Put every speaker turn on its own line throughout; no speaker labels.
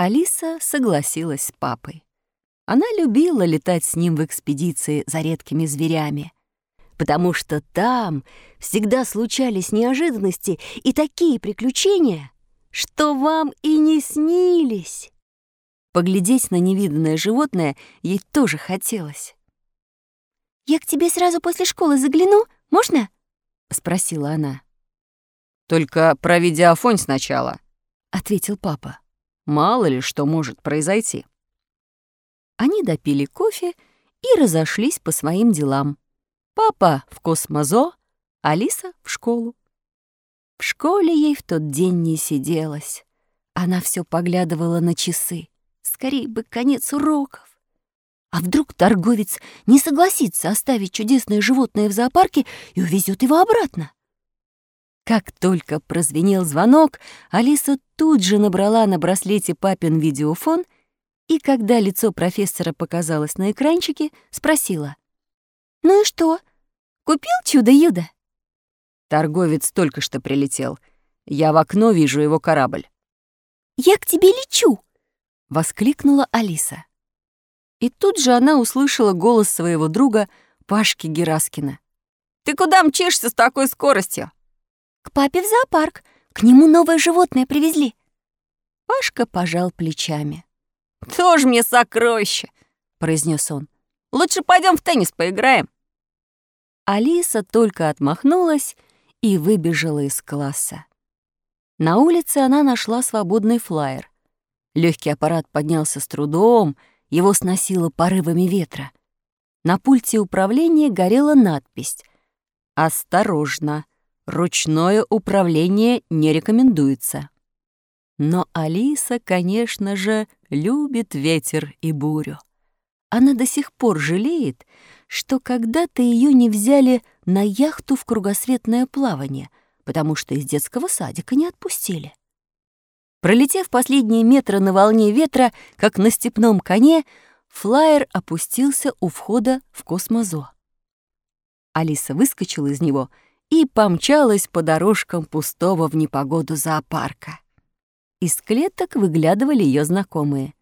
Алиса согласилась с папой. Она любила летать с ним в экспедиции за редкими зверями, потому что там всегда случались неожиданности и такие приключения, что вам и не снились. Поглядеть на невиданное животное ей тоже хотелось.
«Я к тебе сразу после школы загляну, можно?»
— спросила она. «Только проведи Афонь сначала», — ответил папа. «Мало ли что может произойти». Они допили кофе и разошлись по своим делам. Папа в космозо, Алиса в школу. В школе ей в тот день не сиделось. Она все поглядывала на часы. Скорей бы конец уроков. А вдруг торговец не согласится оставить чудесное животное в зоопарке и увезет его обратно? Как только прозвенел звонок, Алиса тут же набрала на браслете папин видеофон и, когда лицо профессора показалось на экранчике, спросила.
«Ну и что? Купил чудо-юдо?»
Торговец только что прилетел. Я в окно вижу его корабль.
«Я к тебе лечу!»
— воскликнула Алиса. И тут же она услышала голос своего друга Пашки Гераскина. «Ты куда мчишься с такой скоростью?»
«К папе в зоопарк. К нему новое животное привезли».
Пашка пожал плечами. «Тоже мне сокровище!» — произнес он. «Лучше пойдем в теннис поиграем». Алиса только отмахнулась и выбежала из класса. На улице она нашла свободный флаер. Легкий аппарат поднялся с трудом — его сносило порывами ветра. На пульте управления горела надпись «Осторожно! Ручное управление не рекомендуется». Но Алиса, конечно же, любит ветер и бурю. Она до сих пор жалеет, что когда-то ее не взяли на яхту в кругосветное плавание, потому что из детского садика не отпустили. Пролетев последние метры на волне ветра, как на степном коне, флайер опустился у входа в космозо. Алиса выскочила из него и помчалась по дорожкам пустого в непогоду зоопарка. Из клеток выглядывали ее знакомые.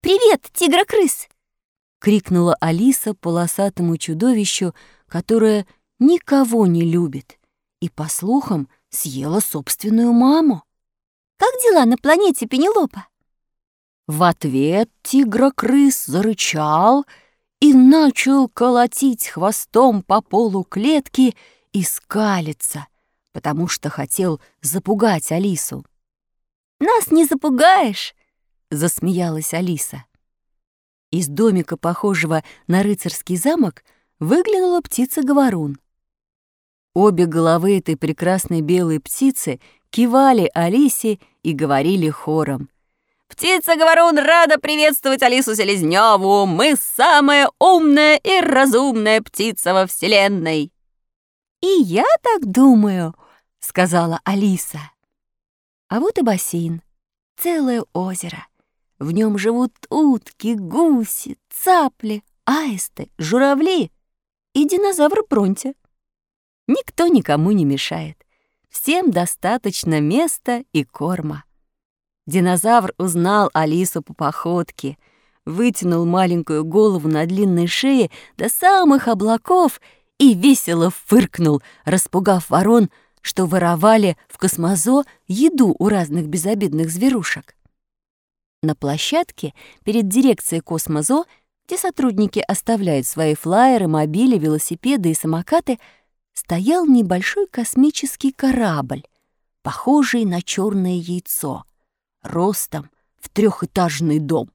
«Привет, тигра-крыс!»
— крикнула Алиса полосатому чудовищу, которое никого не любит и, по слухам, съела собственную маму.
Как дела на планете Пенелопа?»
В ответ тигра-крыс зарычал и начал колотить хвостом по полу клетки и скалиться, потому что хотел запугать Алису.
«Нас не запугаешь!»
— засмеялась Алиса. Из домика, похожего на рыцарский замок, выглянула птица-говорун. Обе головы этой прекрасной белой птицы кивали Алисе и говорили хором. «Птица-говорун рада приветствовать Алису Селезнёву! Мы самая умная и разумная птица во Вселенной!»
«И я так думаю», — сказала Алиса.
А вот и бассейн, целое озеро. В нем живут утки, гуси, цапли, аисты, журавли и динозавр Бронти. Никто никому не мешает. Всем достаточно места и корма. Динозавр узнал Алису по походке, вытянул маленькую голову на длинной шее до самых облаков и весело фыркнул, распугав ворон, что воровали в космозо еду у разных безобидных зверушек. На площадке перед дирекцией космозо, где сотрудники оставляют свои флайеры, мобили, велосипеды и самокаты, стоял небольшой космический корабль, похожий на черное яйцо, ростом в трехэтажный дом.